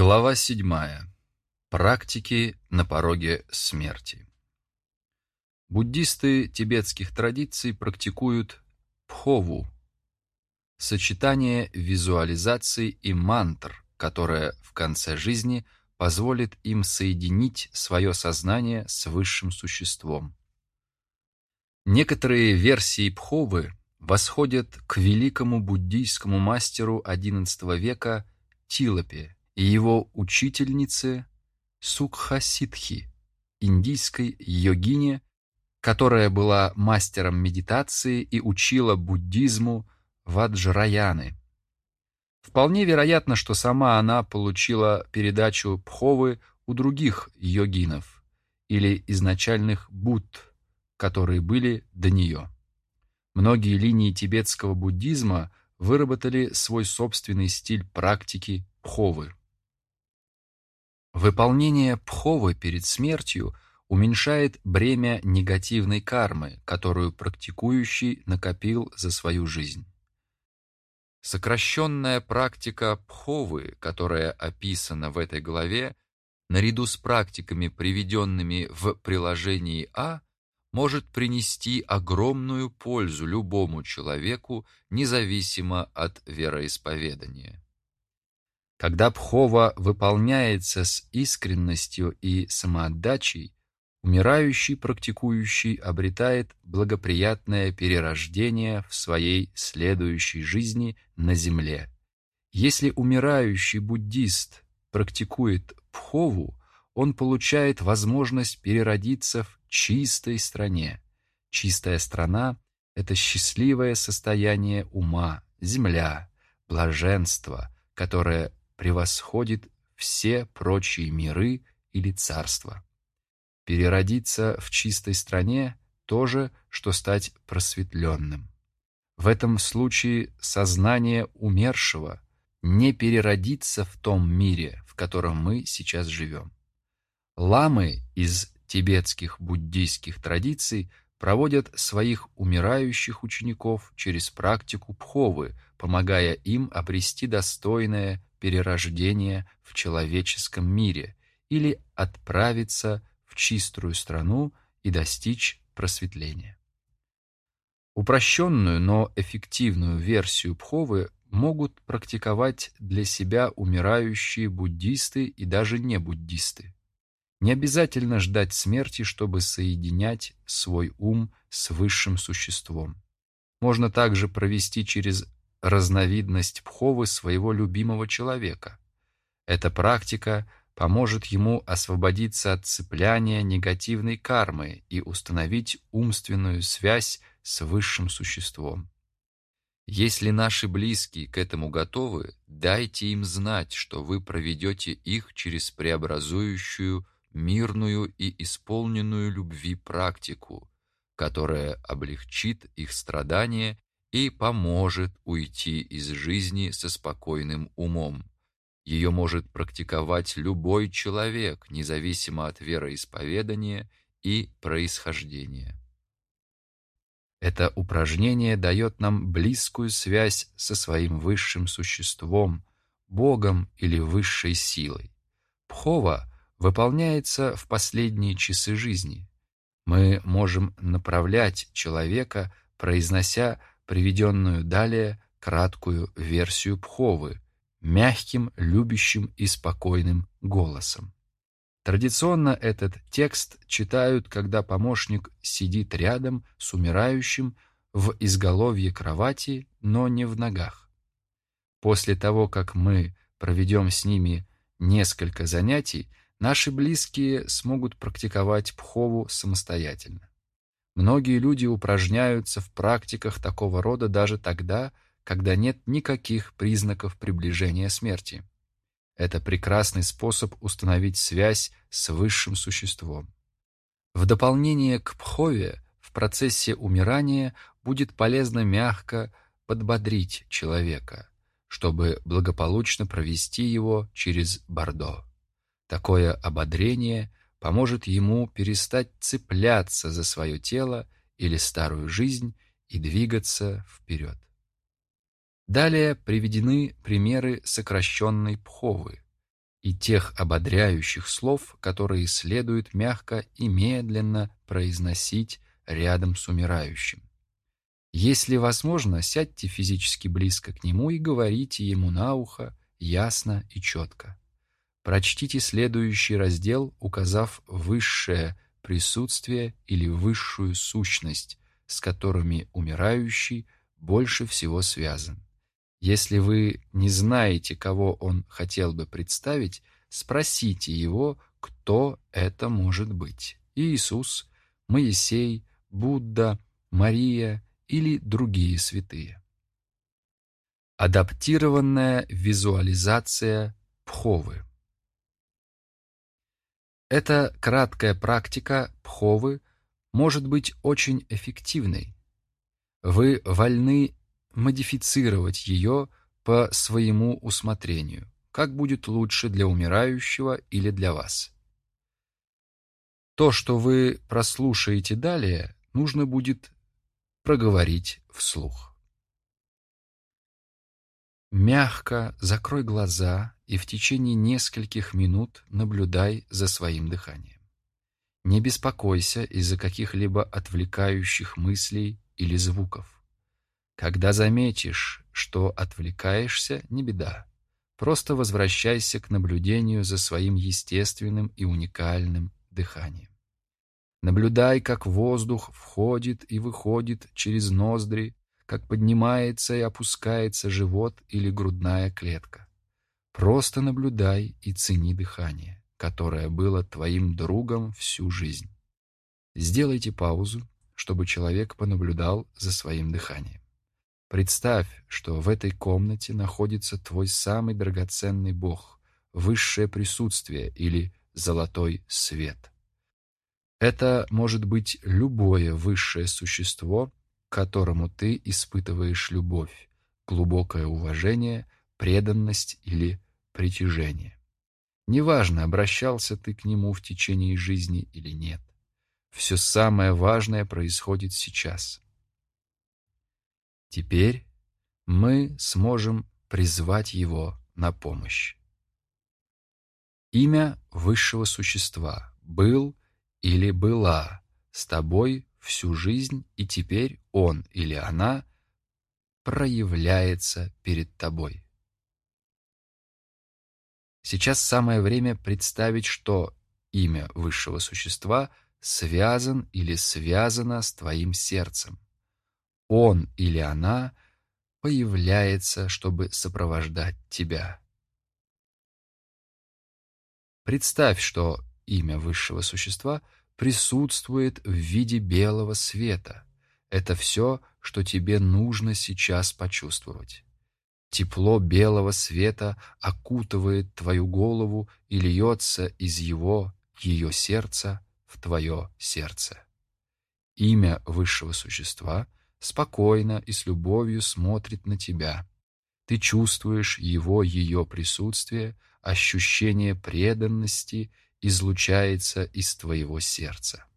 Глава 7. Практики на пороге смерти. Буддисты тибетских традиций практикуют пхову – сочетание визуализаций и мантр, которое в конце жизни позволит им соединить свое сознание с высшим существом. Некоторые версии пховы восходят к великому буддийскому мастеру XI века Тилопе и его учительнице Сукхасидхи, индийской йогине, которая была мастером медитации и учила буддизму Ваджраяны. Вполне вероятно, что сама она получила передачу Пховы у других йогинов или изначальных будд, которые были до нее. Многие линии тибетского буддизма выработали свой собственный стиль практики Пховы. Выполнение Пховы перед смертью уменьшает бремя негативной кармы, которую практикующий накопил за свою жизнь. Сокращенная практика Пховы, которая описана в этой главе, наряду с практиками, приведенными в приложении А, может принести огромную пользу любому человеку, независимо от вероисповедания. Когда Пхова выполняется с искренностью и самоотдачей, умирающий практикующий обретает благоприятное перерождение в своей следующей жизни на земле. Если умирающий буддист практикует Пхову, он получает возможность переродиться в чистой стране. Чистая страна — это счастливое состояние ума, земля, блаженство, которое превосходит все прочие миры или царства. Переродиться в чистой стране – то же, что стать просветленным. В этом случае сознание умершего не переродится в том мире, в котором мы сейчас живем. Ламы из тибетских буддийских традиций проводят своих умирающих учеников через практику пховы, помогая им обрести достойное перерождение в человеческом мире или отправиться в чистую страну и достичь просветления. Упрощенную, но эффективную версию Пховы могут практиковать для себя умирающие буддисты и даже не буддисты. Не обязательно ждать смерти, чтобы соединять свой ум с высшим существом. Можно также провести через разновидность пховы своего любимого человека. Эта практика поможет ему освободиться от цепляния негативной кармы и установить умственную связь с высшим существом. Если наши близкие к этому готовы, дайте им знать, что вы проведете их через преобразующую, мирную и исполненную любви практику, которая облегчит их страдания и поможет уйти из жизни со спокойным умом. Ее может практиковать любой человек, независимо от вероисповедания и происхождения. Это упражнение дает нам близкую связь со своим высшим существом, Богом или высшей силой. Пхова выполняется в последние часы жизни. Мы можем направлять человека, произнося приведенную далее краткую версию Пховы, мягким, любящим и спокойным голосом. Традиционно этот текст читают, когда помощник сидит рядом с умирающим в изголовье кровати, но не в ногах. После того, как мы проведем с ними несколько занятий, наши близкие смогут практиковать пхову самостоятельно. Многие люди упражняются в практиках такого рода даже тогда, когда нет никаких признаков приближения смерти. Это прекрасный способ установить связь с высшим существом. В дополнение к пхове в процессе умирания будет полезно мягко подбодрить человека, чтобы благополучно провести его через Бордо. Такое ободрение поможет ему перестать цепляться за свое тело или старую жизнь и двигаться вперед. Далее приведены примеры сокращенной пховы. и тех ободряющих слов, которые следует мягко и медленно произносить рядом с умирающим. Если возможно, сядьте физически близко к нему и говорите ему на ухо ясно и четко. Прочтите следующий раздел, указав высшее присутствие или высшую сущность, с которыми умирающий больше всего связан. Если вы не знаете, кого он хотел бы представить, спросите его, кто это может быть. Иисус, Моисей, Будда, Мария или другие святые. Адаптированная визуализация Пховы Эта краткая практика Пховы может быть очень эффективной. Вы вольны модифицировать ее по своему усмотрению, как будет лучше для умирающего или для вас. То, что вы прослушаете далее, нужно будет проговорить вслух. Мягко закрой глаза и в течение нескольких минут наблюдай за своим дыханием. Не беспокойся из-за каких-либо отвлекающих мыслей или звуков. Когда заметишь, что отвлекаешься, не беда. Просто возвращайся к наблюдению за своим естественным и уникальным дыханием. Наблюдай, как воздух входит и выходит через ноздри, как поднимается и опускается живот или грудная клетка. Просто наблюдай и цени дыхание, которое было твоим другом всю жизнь. Сделайте паузу, чтобы человек понаблюдал за своим дыханием. Представь, что в этой комнате находится твой самый драгоценный Бог, высшее присутствие или золотой свет. Это может быть любое высшее существо, к которому ты испытываешь любовь, глубокое уважение, преданность или притяжение. Неважно, обращался ты к нему в течение жизни или нет. Все самое важное происходит сейчас. Теперь мы сможем призвать его на помощь. Имя высшего существа был или была с тобой всю жизнь, и теперь он или она проявляется перед тобой. Сейчас самое время представить, что имя высшего существа связан или связано с твоим сердцем. Он или она появляется, чтобы сопровождать тебя. Представь, что имя высшего существа присутствует в виде белого света. Это все, что тебе нужно сейчас почувствовать. Тепло белого света окутывает твою голову и льется из его, ее сердца в твое сердце. Имя высшего существа спокойно и с любовью смотрит на тебя. Ты чувствуешь его, ее присутствие, ощущение преданности излучается из твоего сердца.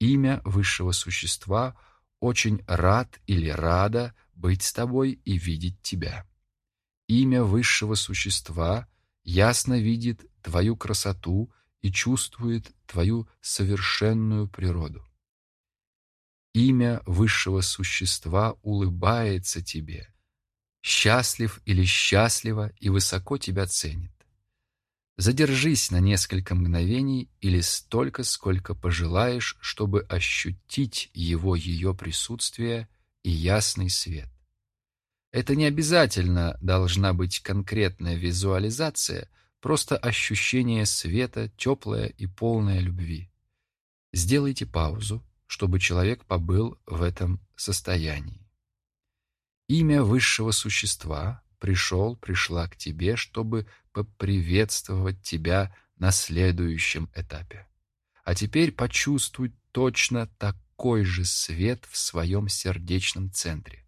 Имя высшего существа очень рад или рада быть с тобой и видеть тебя. Имя высшего существа ясно видит твою красоту и чувствует твою совершенную природу. Имя высшего существа улыбается тебе, счастлив или счастлива и высоко тебя ценит. Задержись на несколько мгновений или столько, сколько пожелаешь, чтобы ощутить его ее присутствие и ясный свет. Это не обязательно должна быть конкретная визуализация, просто ощущение света, теплое и полное любви. Сделайте паузу, чтобы человек побыл в этом состоянии. Имя высшего существа пришел, пришла к тебе, чтобы поприветствовать тебя на следующем этапе. А теперь почувствуй точно такой же свет в своем сердечном центре.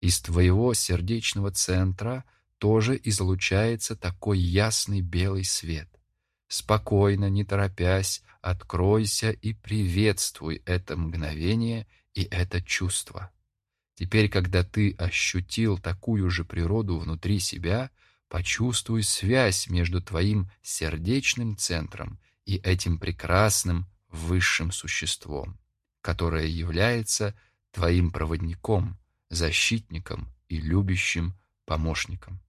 Из твоего сердечного центра тоже излучается такой ясный белый свет. Спокойно, не торопясь, откройся и приветствуй это мгновение и это чувство. Теперь, когда ты ощутил такую же природу внутри себя, Почувствуй связь между твоим сердечным центром и этим прекрасным высшим существом, которое является твоим проводником, защитником и любящим помощником.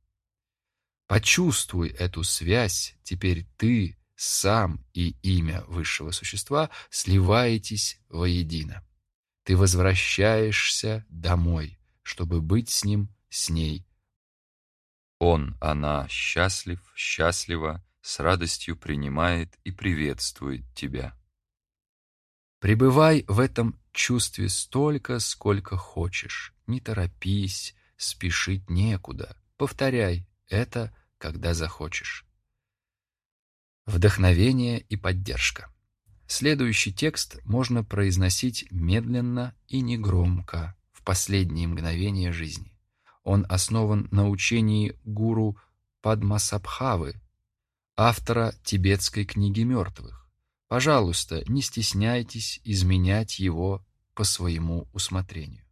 Почувствуй эту связь, теперь ты сам и имя высшего существа сливаетесь воедино. Ты возвращаешься домой, чтобы быть с ним, с ней. Он, она счастлив, счастлива, с радостью принимает и приветствует тебя. Пребывай в этом чувстве столько, сколько хочешь. Не торопись, спешить некуда. Повторяй это, когда захочешь. Вдохновение и поддержка. Следующий текст можно произносить медленно и негромко в последние мгновения жизни. Он основан на учении гуру Падмасабхавы, автора тибетской книги мертвых. Пожалуйста, не стесняйтесь изменять его по своему усмотрению.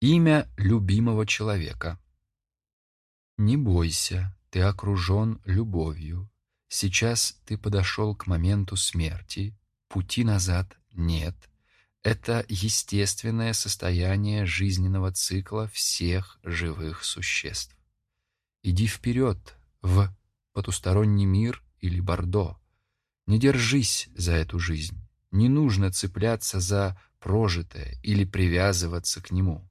Имя любимого человека. Не бойся, ты окружен любовью. Сейчас ты подошел к моменту смерти, пути назад нет. Это естественное состояние жизненного цикла всех живых существ. Иди вперед, в потусторонний мир или Бордо. Не держись за эту жизнь. Не нужно цепляться за прожитое или привязываться к нему.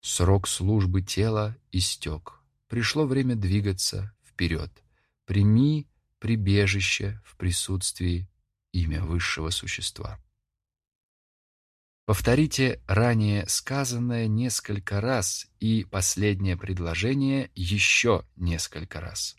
Срок службы тела истек. Пришло время двигаться вперед. Прими прибежище в присутствии имя высшего существа. Повторите ранее сказанное несколько раз и последнее предложение еще несколько раз.